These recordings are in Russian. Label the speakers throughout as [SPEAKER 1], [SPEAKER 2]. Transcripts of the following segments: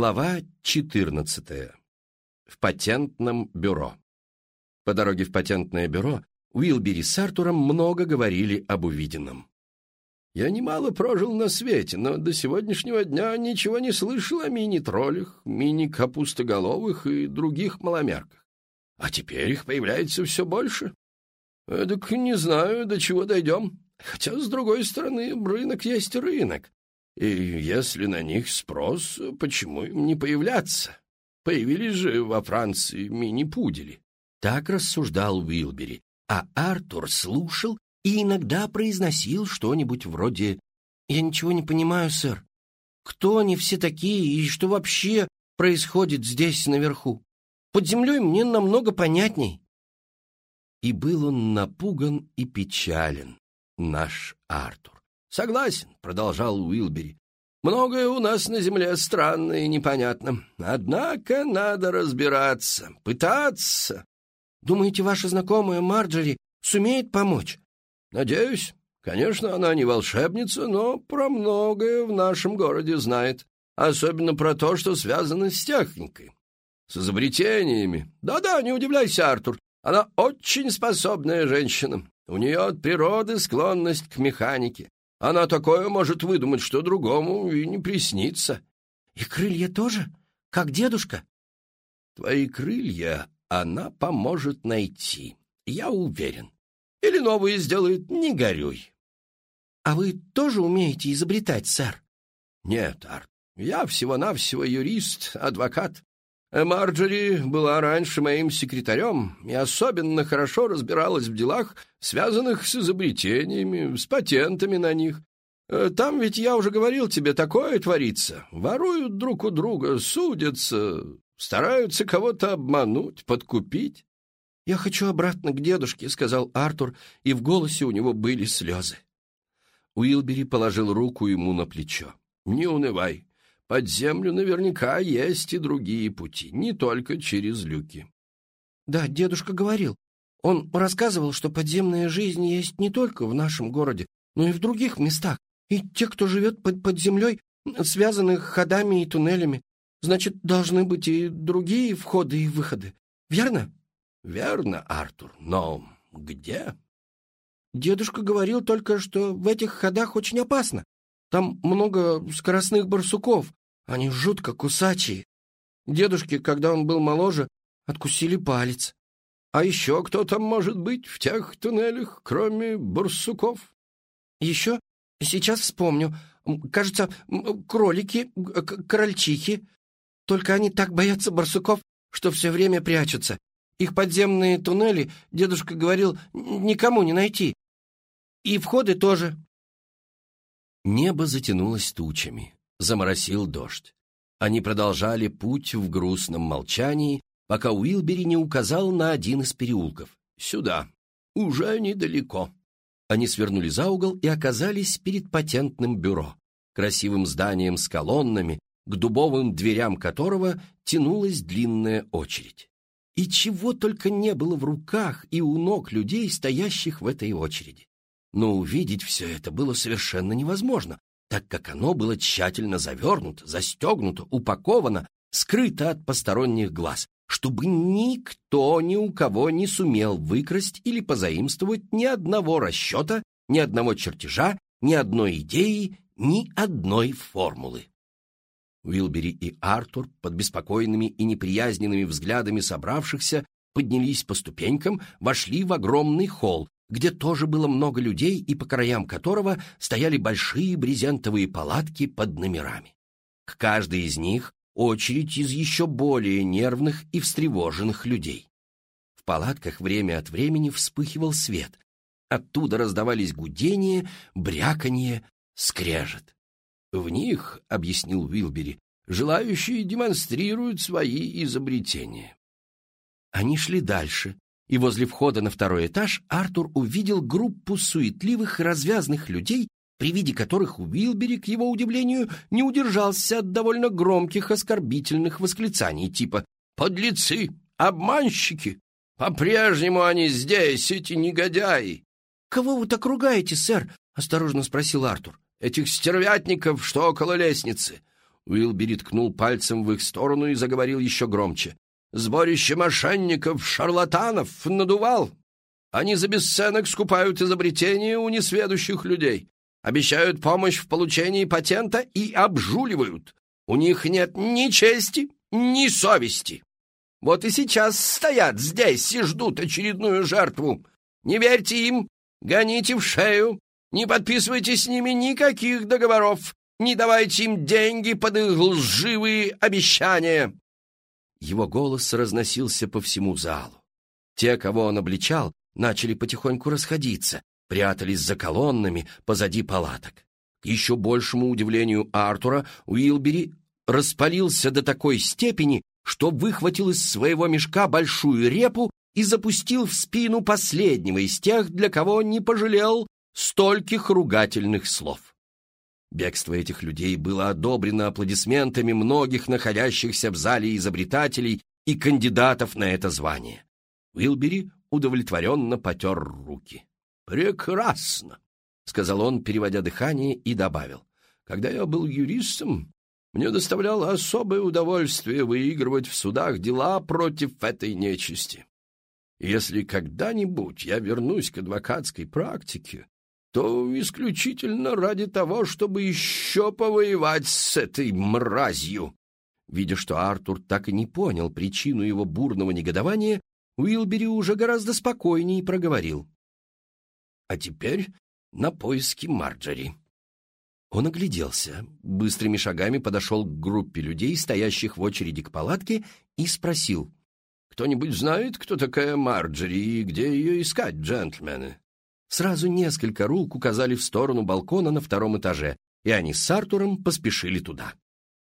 [SPEAKER 1] Глава 14. В патентном бюро. По дороге в патентное бюро Уилбери с Артуром много говорили об увиденном. «Я немало прожил на свете, но до сегодняшнего дня ничего не слышал о мини-троллях, мини-капустоголовых и других маломерках. А теперь их появляется все больше. Так не знаю, до чего дойдем. Хотя, с другой стороны, рынок есть рынок. И если на них спрос, почему им не появляться? Появились же во Франции мини-пудели.
[SPEAKER 2] Так рассуждал Уилбери, а Артур слушал и иногда произносил что-нибудь вроде «Я ничего не понимаю, сэр. Кто они все такие и что вообще происходит здесь наверху? Под землей мне намного понятней».
[SPEAKER 1] И был он напуган и печален, наш Артур. «Согласен», — продолжал Уилбери. «Многое у нас на земле странно и непонятно. Однако надо разбираться, пытаться».
[SPEAKER 2] «Думаете, ваша знакомая Марджери сумеет помочь?»
[SPEAKER 1] «Надеюсь. Конечно, она не волшебница, но про многое в нашем городе знает. Особенно про то, что связано с техникой, с изобретениями. Да-да, не удивляйся, Артур. Она очень способная женщина. У нее от природы склонность к механике. Она такое может выдумать, что другому и не приснится.
[SPEAKER 2] И крылья тоже? Как дедушка?
[SPEAKER 1] Твои крылья она поможет найти, я уверен. Или новые сделает, не горюй.
[SPEAKER 2] А вы тоже умеете изобретать, сэр?
[SPEAKER 1] Нет, Арт, я всего-навсего юрист, адвокат. Марджори была раньше моим секретарем и особенно хорошо разбиралась в делах, связанных с изобретениями, с патентами на них. Э, там ведь, я уже говорил тебе, такое творится. Воруют друг у друга, судятся, стараются кого-то обмануть, подкупить.
[SPEAKER 2] «Я хочу обратно к дедушке», — сказал Артур, и в голосе у него были слезы.
[SPEAKER 1] Уилбери положил руку ему на плечо. «Не унывай. Под землю наверняка есть и другие пути, не только через люки.
[SPEAKER 2] Да, дедушка говорил. Он рассказывал, что подземная жизнь есть не только в нашем городе, но и в других местах. И те, кто живет под, под землей, связаны ходами и туннелями. Значит, должны быть и другие входы и выходы. Верно?
[SPEAKER 1] Верно, Артур. Но где?
[SPEAKER 2] Дедушка говорил только, что в этих ходах очень опасно. Там много скоростных барсуков, они жутко кусачие. Дедушке, когда он был моложе, откусили палец.
[SPEAKER 1] А еще кто там может быть в тех туннелях, кроме барсуков?
[SPEAKER 2] Еще? Сейчас вспомню. Кажется, кролики, крольчихи. Только они так боятся барсуков, что все время прячутся. Их подземные туннели, дедушка говорил, никому не найти. И входы тоже.
[SPEAKER 1] Небо затянулось тучами заморосил дождь. Они продолжали путь в грустном молчании, пока Уилбери не указал на один из переулков. «Сюда. Уже недалеко». Они свернули за угол и оказались перед патентным бюро, красивым зданием с колоннами, к дубовым дверям которого тянулась длинная очередь. И чего только не было в руках и у ног людей, стоящих в этой очереди. Но увидеть все это было совершенно невозможно, так как оно было тщательно завернуто, застегнуто, упаковано, скрыто от посторонних глаз, чтобы никто ни у кого не сумел выкрасть или позаимствовать ни одного расчета, ни одного чертежа, ни одной идеи, ни одной формулы. Уилбери и Артур под беспокойными и неприязненными взглядами собравшихся поднялись по ступенькам, вошли в огромный холл, где тоже было много людей и по краям которого стояли большие брезентовые палатки под номерами. К каждой из них очередь из еще более нервных и встревоженных людей. В палатках время от времени вспыхивал свет. Оттуда раздавались гудения, бряканье, скрежет. В них, — объяснил Уилбери, — желающие демонстрируют свои изобретения. Они шли дальше, и возле входа на второй этаж Артур увидел группу суетливых и развязных людей, при виде которых Уилбери, к его удивлению, не удержался от довольно громких оскорбительных восклицаний типа «Подлецы! Обманщики! По-прежнему они здесь, эти негодяи!»
[SPEAKER 2] «Кого вы так ругаете, сэр?» — осторожно спросил Артур.
[SPEAKER 1] «Этих стервятников, что около лестницы. Уилбери ткнул пальцем в их сторону и заговорил еще громче. «Сборище мошенников, шарлатанов, надувал. Они за бесценок скупают изобретения у несведущих людей, обещают помощь в получении патента и обжуливают. У них нет ни чести, ни совести. Вот и сейчас стоят здесь и ждут очередную жертву. Не верьте им, гоните в шею, не подписывайте с ними никаких договоров, не давайте им деньги под их лживые обещания!» Его голос разносился по всему залу. Те, кого он обличал, начали потихоньку расходиться, прятались за колоннами позади палаток. К еще большему удивлению Артура, Уилбери распалился до такой степени, что выхватил из своего мешка большую репу и запустил в спину последнего из тех, для кого не пожалел стольких ругательных слов. Бегство этих людей было одобрено аплодисментами многих находящихся в зале изобретателей и кандидатов на это звание. Уилбери удовлетворенно потер руки. «Прекрасно!» — сказал он, переводя дыхание, и добавил. «Когда я был юристом, мне доставляло особое удовольствие выигрывать в судах дела против этой нечисти. Если когда-нибудь я вернусь к адвокатской практике, то исключительно ради того, чтобы еще повоевать с этой мразью. Видя, что Артур так и не понял причину его бурного негодования, Уилбери уже гораздо спокойнее проговорил. «А теперь на поиски Марджери». Он огляделся, быстрыми шагами подошел к группе людей, стоящих в очереди к палатке, и спросил. «Кто-нибудь знает, кто такая Марджери и где ее искать, джентльмены?» Сразу несколько рук указали в сторону балкона на втором этаже, и они с Артуром поспешили туда.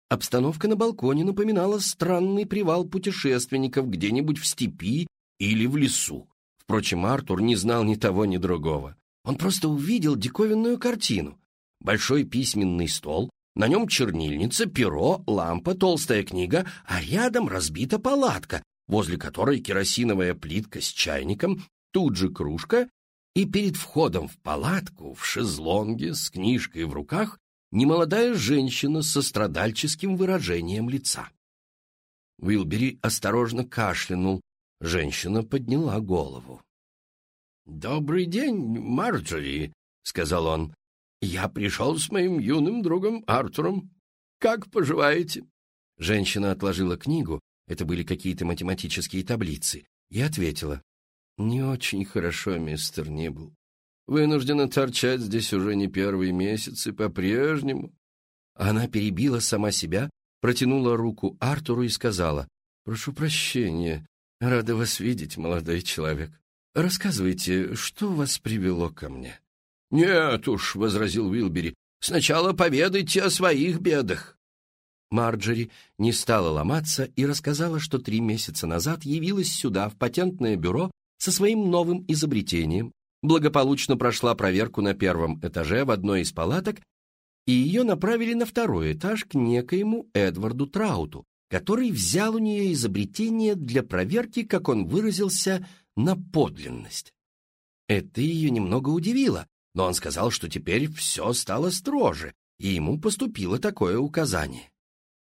[SPEAKER 1] Обстановка на балконе напоминала странный привал путешественников где-нибудь в степи или в лесу. Впрочем, Артур не знал ни того, ни другого. Он просто увидел диковинную картину. Большой письменный стол, на нем чернильница, перо, лампа, толстая книга, а рядом разбита палатка, возле которой керосиновая плитка с чайником, тут же кружка и перед входом в палатку, в шезлонге, с книжкой в руках, немолодая женщина со страдальческим выражением лица. Уилбери осторожно кашлянул. Женщина подняла голову. «Добрый день, Марджори», — сказал он. «Я пришел с моим юным другом Артуром. Как поживаете?» Женщина отложила книгу, это были какие-то математические таблицы, и ответила. «Не очень хорошо, мистер Нибл. Вынуждена торчать здесь уже не первый месяц и по-прежнему». Она перебила сама себя, протянула руку Артуру и сказала, «Прошу прощения, рада вас видеть, молодой человек. Рассказывайте, что вас привело ко мне?» «Нет уж», — возразил Уилбери, «сначала поведайте о своих бедах». Марджери не стала ломаться и рассказала, что три месяца назад явилась сюда, в патентное бюро, со своим новым изобретением, благополучно прошла проверку на первом этаже в одной из палаток, и ее направили на второй этаж к некоему Эдварду Трауту, который взял у нее изобретение для проверки, как он выразился, на подлинность. Это ее немного удивило, но он сказал, что теперь все стало строже, и ему поступило такое указание.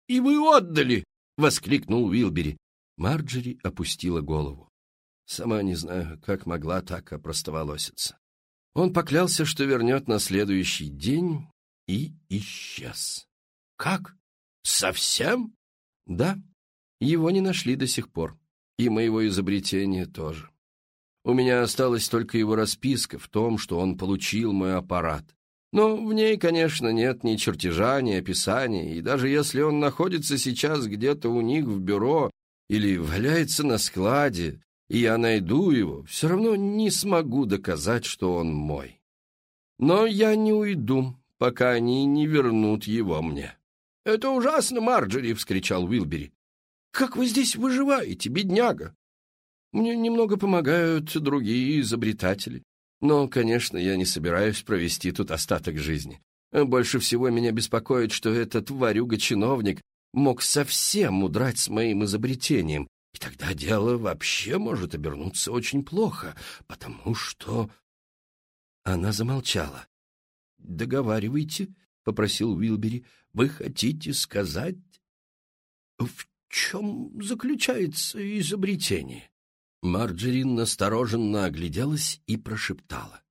[SPEAKER 1] «И вы отдали!» — воскликнул Уилбери. Марджери опустила голову. Сама не знаю, как могла так опростоволоситься. Он поклялся, что вернет на следующий день, и исчез. Как? Совсем? Да. Его не нашли до сих пор. И моего изобретения тоже. У меня осталась только его расписка в том, что он получил мой аппарат. Но в ней, конечно, нет ни чертежа, ни описания, и даже если он находится сейчас где-то у них в бюро или валяется на складе, и я найду его, все равно не смогу доказать, что он мой. Но я не уйду, пока они не вернут его мне. — Это ужасно, Марджери! — вскричал Уилбери. — Как вы здесь выживаете, бедняга? Мне немного помогают другие изобретатели. Но, конечно, я не собираюсь провести тут остаток жизни. Больше всего меня беспокоит, что этот варюга-чиновник мог совсем удрать с моим изобретением и тогда дело вообще может обернуться очень плохо, потому что...» Она замолчала. «Договаривайте», — попросил Уилбери. «Вы хотите сказать, в чем заключается изобретение?» Марджерин настороженно огляделась и прошептала.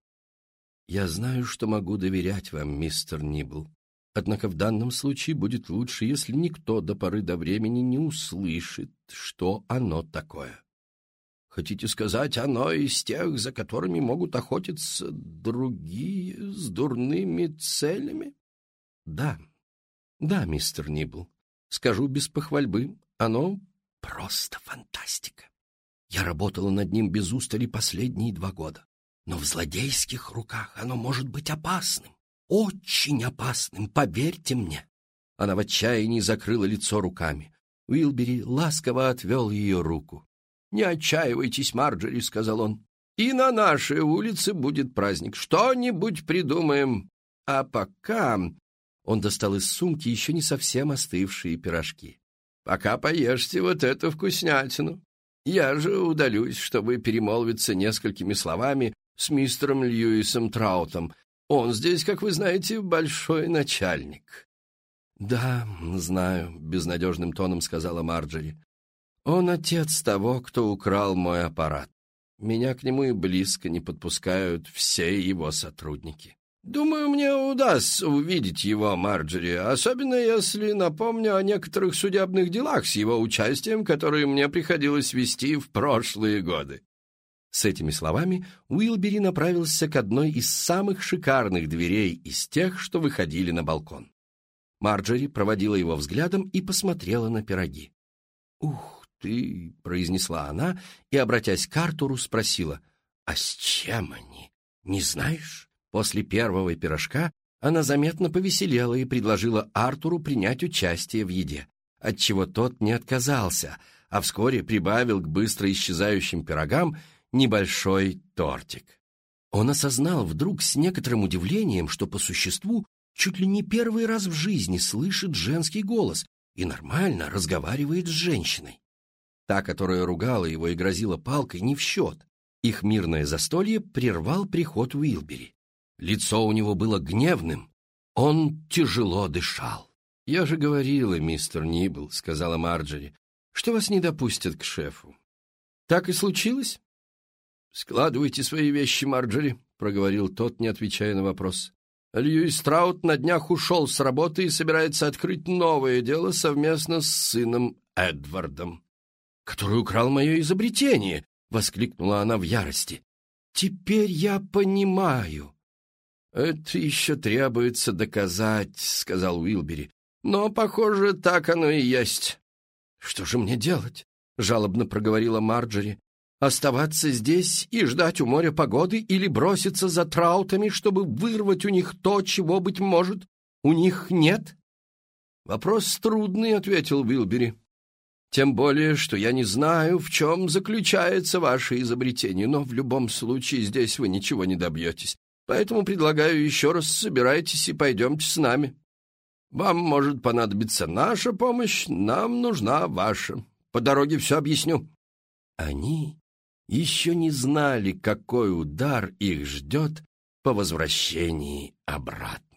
[SPEAKER 1] «Я знаю, что могу доверять вам, мистер Нибл. Однако в данном случае будет лучше, если никто до поры до времени не услышит, что оно такое». «Хотите сказать, оно из тех, за которыми могут охотиться другие с дурными целями?» «Да, да, мистер Нибл. Скажу без похвальбы, оно просто фантастика. Я работала над ним без устали последние два года. Но в злодейских руках оно может быть опасным. Очень опасным, поверьте мне. Она в отчаянии закрыла лицо руками. Уилбери ласково отвел ее руку. «Не отчаивайтесь, Марджери», — сказал он. «И на нашей улице будет праздник. Что-нибудь придумаем. А пока...» Он достал из сумки еще не совсем остывшие пирожки. «Пока поешьте вот эту вкуснятину. Я же удалюсь, чтобы перемолвиться несколькими словами с мистером Льюисом Траутом. Он здесь, как вы знаете, большой начальник». «Да, знаю», — безнадежным тоном сказала Марджери. «Он отец того, кто украл мой аппарат. Меня к нему и близко не подпускают все его сотрудники». Думаю, мне удастся увидеть его, Марджери, особенно если напомню о некоторых судебных делах с его участием, которые мне приходилось вести в прошлые годы. С этими словами Уилбери направился к одной из самых шикарных дверей из тех, что выходили на балкон. Марджери проводила его взглядом и посмотрела на пироги. «Ух ты!» — произнесла она и, обратясь к Артуру, спросила, «А с чем они? Не знаешь?» После первого пирожка она заметно повеселела и предложила Артуру принять участие в еде, отчего тот не отказался, а вскоре прибавил к быстро исчезающим пирогам небольшой тортик. Он осознал вдруг с некоторым удивлением, что по существу чуть ли не первый раз в жизни слышит женский голос и нормально разговаривает с женщиной. Та, которая ругала его и грозила палкой, не в счет. Их мирное застолье прервал приход Уилбери. Лицо у него было гневным. Он тяжело дышал. «Я же говорила, мистер Нибл», — сказала Марджери, — «что вас не допустят к шефу». «Так и случилось?» «Складывайте свои вещи, Марджери», — проговорил тот, не отвечая на вопрос. Льюис Траут на днях ушел с работы и собирается открыть новое дело совместно с сыном Эдвардом. «Который украл мое изобретение!» — воскликнула она в ярости. «Теперь я понимаю. «Это еще требуется доказать», — сказал Уилбери. «Но, похоже, так оно и есть». «Что же мне делать?» — жалобно проговорила Марджери. «Оставаться здесь и ждать у моря погоды или броситься за траутами, чтобы вырвать у них то, чего, быть может, у них нет?» «Вопрос трудный», — ответил Уилбери. «Тем более, что я не знаю, в чем заключается ваше изобретение, но в любом случае здесь вы ничего не добьетесь. Поэтому предлагаю еще раз собирайтесь и пойдемте с нами. Вам может понадобиться наша помощь, нам нужна ваша. По дороге все объясню». Они еще не знали, какой удар их ждет по возвращении обратно.